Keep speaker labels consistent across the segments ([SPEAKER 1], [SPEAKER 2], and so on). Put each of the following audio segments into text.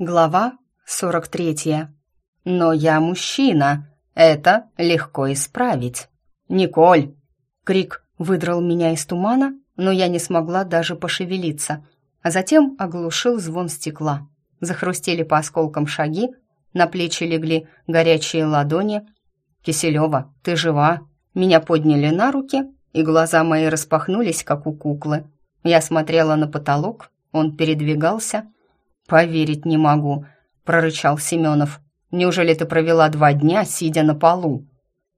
[SPEAKER 1] Глава 43. Но я мужчина. Это легко исправить. Николь! Крик выдрал меня из тумана, но я не смогла даже пошевелиться. А затем оглушил звон стекла. Захрустели по осколкам шаги, на плечи легли горячие ладони. «Киселева, ты жива?» Меня подняли на руки, и глаза мои распахнулись, как у куклы. Я смотрела на потолок, он передвигался, «Поверить не могу», — прорычал Семенов. «Неужели ты провела два дня, сидя на полу?»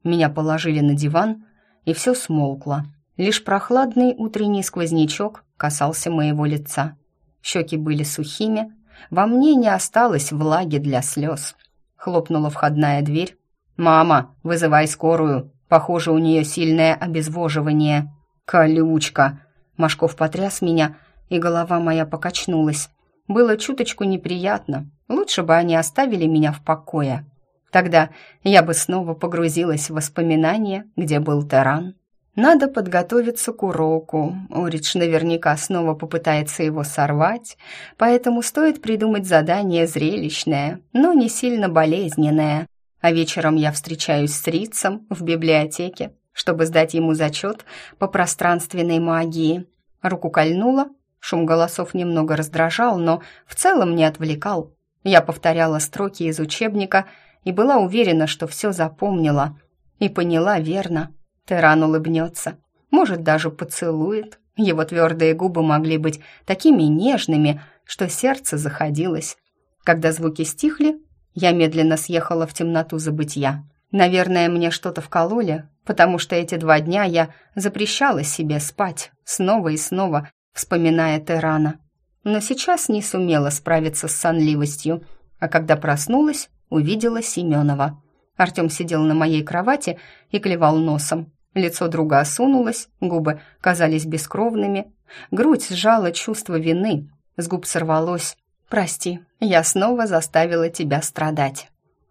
[SPEAKER 1] Меня положили на диван, и все смолкло. Лишь прохладный утренний сквознячок касался моего лица. Щеки были сухими, во мне не осталось влаги для слез. Хлопнула входная дверь. «Мама, вызывай скорую. Похоже, у нее сильное обезвоживание». «Колючка!» Машков потряс меня, и голова моя покачнулась. Было чуточку неприятно. Лучше бы они оставили меня в покое. Тогда я бы снова погрузилась в воспоминания, где был Таран. Надо подготовиться к уроку. Уридж наверняка снова попытается его сорвать, поэтому стоит придумать задание зрелищное, но не сильно болезненное. А вечером я встречаюсь с Рицем в библиотеке, чтобы сдать ему зачет по пространственной магии. Руку кольнула, Шум голосов немного раздражал, но в целом не отвлекал. Я повторяла строки из учебника и была уверена, что все запомнила. И поняла верно. Теран улыбнется. Может, даже поцелует. Его твердые губы могли быть такими нежными, что сердце заходилось. Когда звуки стихли, я медленно съехала в темноту забытья. Наверное, мне что-то вкололи, потому что эти два дня я запрещала себе спать снова и снова, вспоминая Терана. Но сейчас не сумела справиться с сонливостью, а когда проснулась, увидела Семенова. Артем сидел на моей кровати и клевал носом. Лицо друга осунулось, губы казались бескровными, грудь сжала чувство вины, с губ сорвалось «Прости, я снова заставила тебя страдать».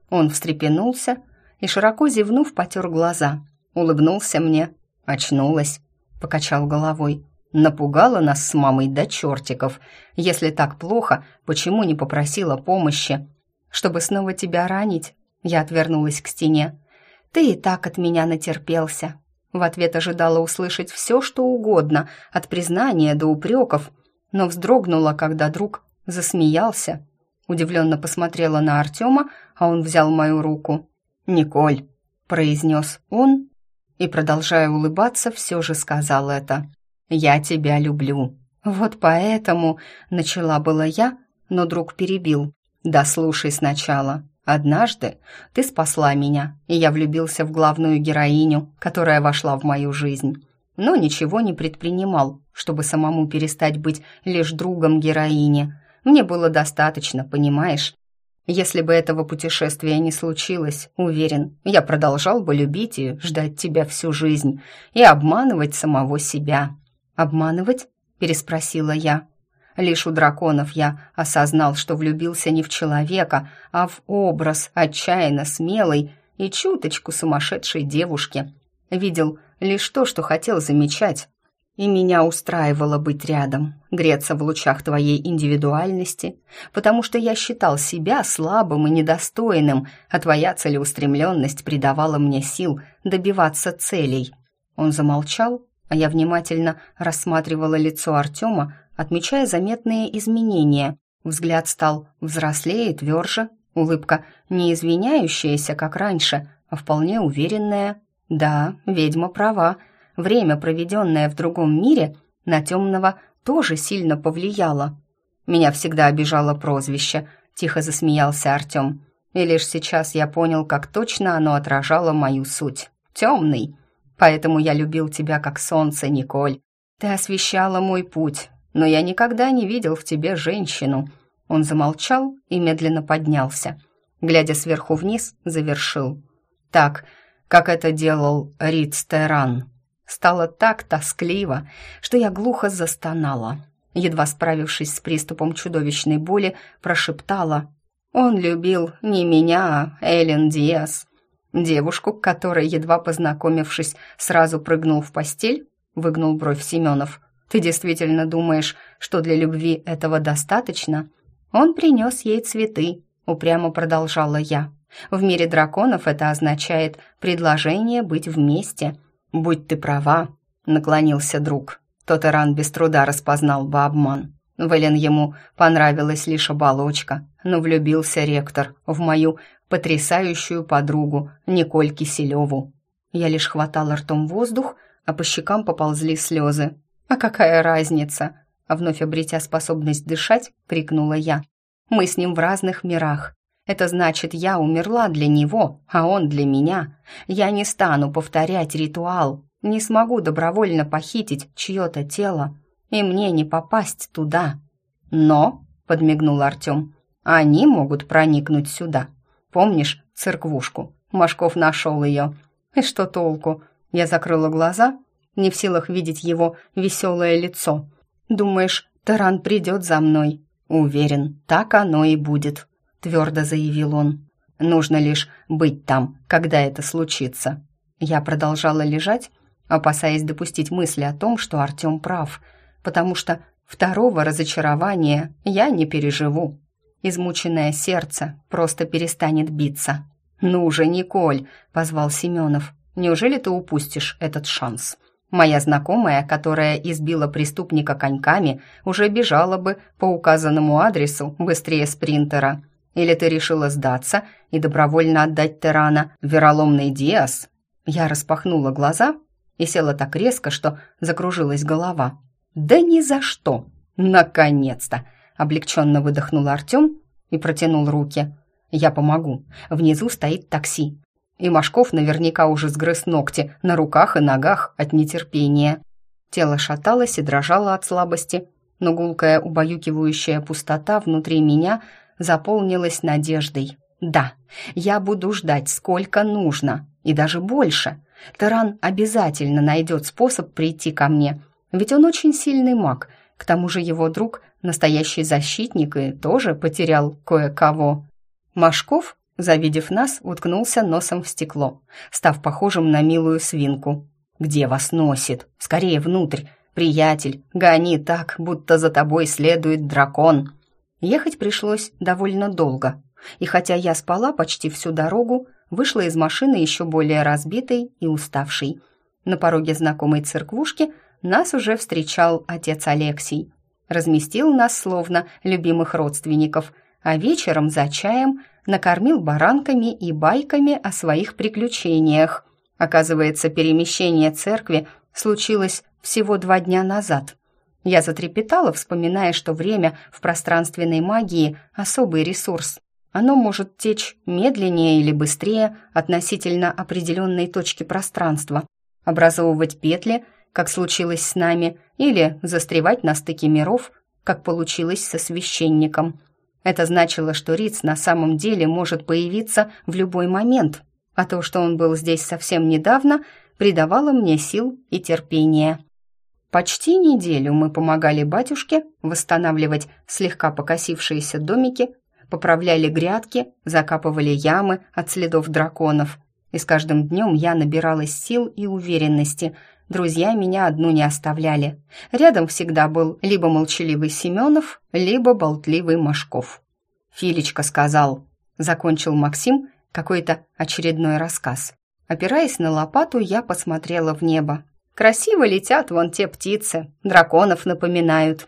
[SPEAKER 1] Он встрепенулся и, широко зевнув, потер глаза. Улыбнулся мне. «Очнулась», — покачал головой. Напугала нас с мамой до чертиков. Если так плохо, почему не попросила помощи? Чтобы снова тебя ранить? Я отвернулась к стене. Ты и так от меня натерпелся. В ответ ожидала услышать все, что угодно, от признания до упреков, но вздрогнула, когда друг засмеялся. Удивленно посмотрела на Артема, а он взял мою руку. «Николь», — произнес он, и, продолжая улыбаться, все же сказал это. «Я тебя люблю». «Вот поэтому...» — начала была я, но друг перебил. «Да слушай сначала. Однажды ты спасла меня, и я влюбился в главную героиню, которая вошла в мою жизнь. Но ничего не предпринимал, чтобы самому перестать быть лишь другом героини. Мне было достаточно, понимаешь? Если бы этого путешествия не случилось, уверен, я продолжал бы любить и ждать тебя всю жизнь и обманывать самого себя. «Обманывать?» — переспросила я. Лишь у драконов я осознал, что влюбился не в человека, а в образ отчаянно смелой и чуточку сумасшедшей девушки. Видел лишь то, что хотел замечать, и меня устраивало быть рядом, греться в лучах твоей индивидуальности, потому что я считал себя слабым и недостойным, а твоя целеустремленность придавала мне сил добиваться целей. Он замолчал, а я внимательно рассматривала лицо Артема, отмечая заметные изменения. Взгляд стал взрослее и тверже, улыбка не извиняющаяся, как раньше, а вполне уверенная. Да, ведьма права, время, проведенное в другом мире, на темного тоже сильно повлияло. Меня всегда обижало прозвище, тихо засмеялся Артем. И лишь сейчас я понял, как точно оно отражало мою суть. Темный. Поэтому я любил тебя как солнце, Николь. Ты освещала мой путь, но я никогда не видел в тебе женщину». Он замолчал и медленно поднялся. Глядя сверху вниз, завершил. «Так, как это делал Риц Теран». Стало так тоскливо, что я глухо застонала. Едва справившись с приступом чудовищной боли, прошептала. «Он любил не меня, а Эллен Диас. Девушку, которой, едва познакомившись, сразу прыгнул в постель, выгнул бровь Семенов. Ты действительно думаешь, что для любви этого достаточно? Он принес ей цветы, упрямо продолжала я. В мире драконов это означает предложение быть вместе. Будь ты права, наклонился друг. Тот Иран без труда распознал бы обман. Вэлен ему понравилась лишь оболочка, но влюбился ректор в мою потрясающую подругу Николь Киселеву. Я лишь хватала ртом воздух, а по щекам поползли слезы. «А какая разница?» А вновь обретя способность дышать, крикнула я. «Мы с ним в разных мирах. Это значит, я умерла для него, а он для меня. Я не стану повторять ритуал, не смогу добровольно похитить чье-то тело, и мне не попасть туда. Но, — подмигнул Артем, — они могут проникнуть сюда. Помнишь церквушку? Машков нашел ее. И что толку? Я закрыла глаза, не в силах видеть его веселое лицо. «Думаешь, Таран придет за мной?» «Уверен, так оно и будет», — твердо заявил он. «Нужно лишь быть там, когда это случится». Я продолжала лежать, опасаясь допустить мысли о том, что Артем прав — потому что второго разочарования я не переживу. Измученное сердце просто перестанет биться. «Ну же, Николь!» — позвал Семенов. «Неужели ты упустишь этот шанс?» Моя знакомая, которая избила преступника коньками, уже бежала бы по указанному адресу быстрее спринтера. Или ты решила сдаться и добровольно отдать Терана вероломный Диас? Я распахнула глаза и села так резко, что закружилась голова. «Да ни за что!» «Наконец-то!» — облегченно выдохнул Артем и протянул руки. «Я помогу. Внизу стоит такси. И Машков наверняка уже сгрыз ногти на руках и ногах от нетерпения». Тело шаталось и дрожало от слабости, но гулкая убаюкивающая пустота внутри меня заполнилась надеждой. «Да, я буду ждать сколько нужно, и даже больше. Таран обязательно найдет способ прийти ко мне» Ведь он очень сильный маг, к тому же его друг – настоящий защитник и тоже потерял кое-кого. Машков, завидев нас, уткнулся носом в стекло, став похожим на милую свинку. «Где вас носит? Скорее внутрь! Приятель, гони так, будто за тобой следует дракон!» Ехать пришлось довольно долго, и хотя я спала почти всю дорогу, вышла из машины еще более разбитой и уставшей. На пороге знакомой церквушки – нас уже встречал отец Алексей. Разместил нас словно любимых родственников, а вечером за чаем накормил баранками и байками о своих приключениях. Оказывается, перемещение церкви случилось всего два дня назад. Я затрепетала, вспоминая, что время в пространственной магии – особый ресурс. Оно может течь медленнее или быстрее относительно определенной точки пространства, образовывать петли как случилось с нами, или застревать на стыке миров, как получилось со священником. Это значило, что Риц на самом деле может появиться в любой момент, а то, что он был здесь совсем недавно, придавало мне сил и терпения. Почти неделю мы помогали батюшке восстанавливать слегка покосившиеся домики, поправляли грядки, закапывали ямы от следов драконов. И с каждым днем я набиралась сил и уверенности – друзья меня одну не оставляли. Рядом всегда был либо молчаливый Семенов, либо болтливый Машков. Филечка сказал, закончил Максим какой-то очередной рассказ. Опираясь на лопату, я посмотрела в небо. Красиво летят вон те птицы, драконов напоминают.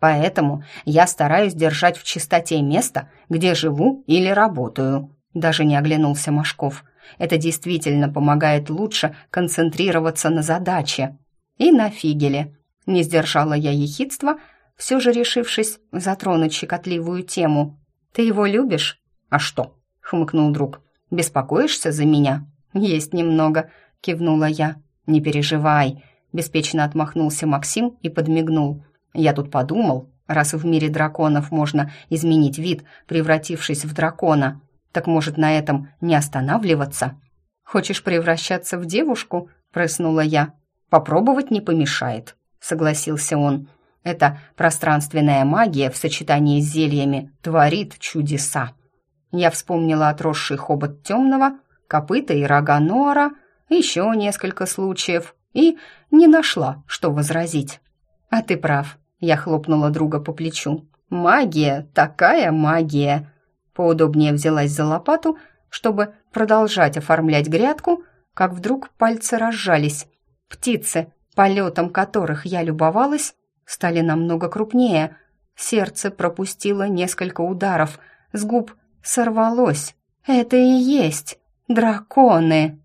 [SPEAKER 1] Поэтому я стараюсь держать в чистоте место, где живу или работаю. Даже не оглянулся Машков. Это действительно помогает лучше концентрироваться на задаче. И на фигеле. Не сдержала я ехидства, все же решившись затронуть щекотливую тему. «Ты его любишь?» «А что?» — хмыкнул друг. «Беспокоишься за меня?» «Есть немного», — кивнула я. «Не переживай», — беспечно отмахнулся Максим и подмигнул. «Я тут подумал, раз в мире драконов можно изменить вид, превратившись в дракона, так может, на этом не останавливаться? Хочешь превращаться в девушку? прыснула я. Попробовать не помешает, согласился он. Эта пространственная магия в сочетании с зельями творит чудеса. Я вспомнила отросший хобот темного, копыта и рога Нора, еще несколько случаев, и не нашла, что возразить. «А ты прав», — я хлопнула друга по плечу. Магия, такая магия. Поудобнее взялась за лопату, чтобы продолжать оформлять грядку, как вдруг пальцы разжались. Птицы, полетом которых я любовалась, стали намного крупнее. Сердце пропустило несколько ударов, с губ сорвалось. Это и есть драконы.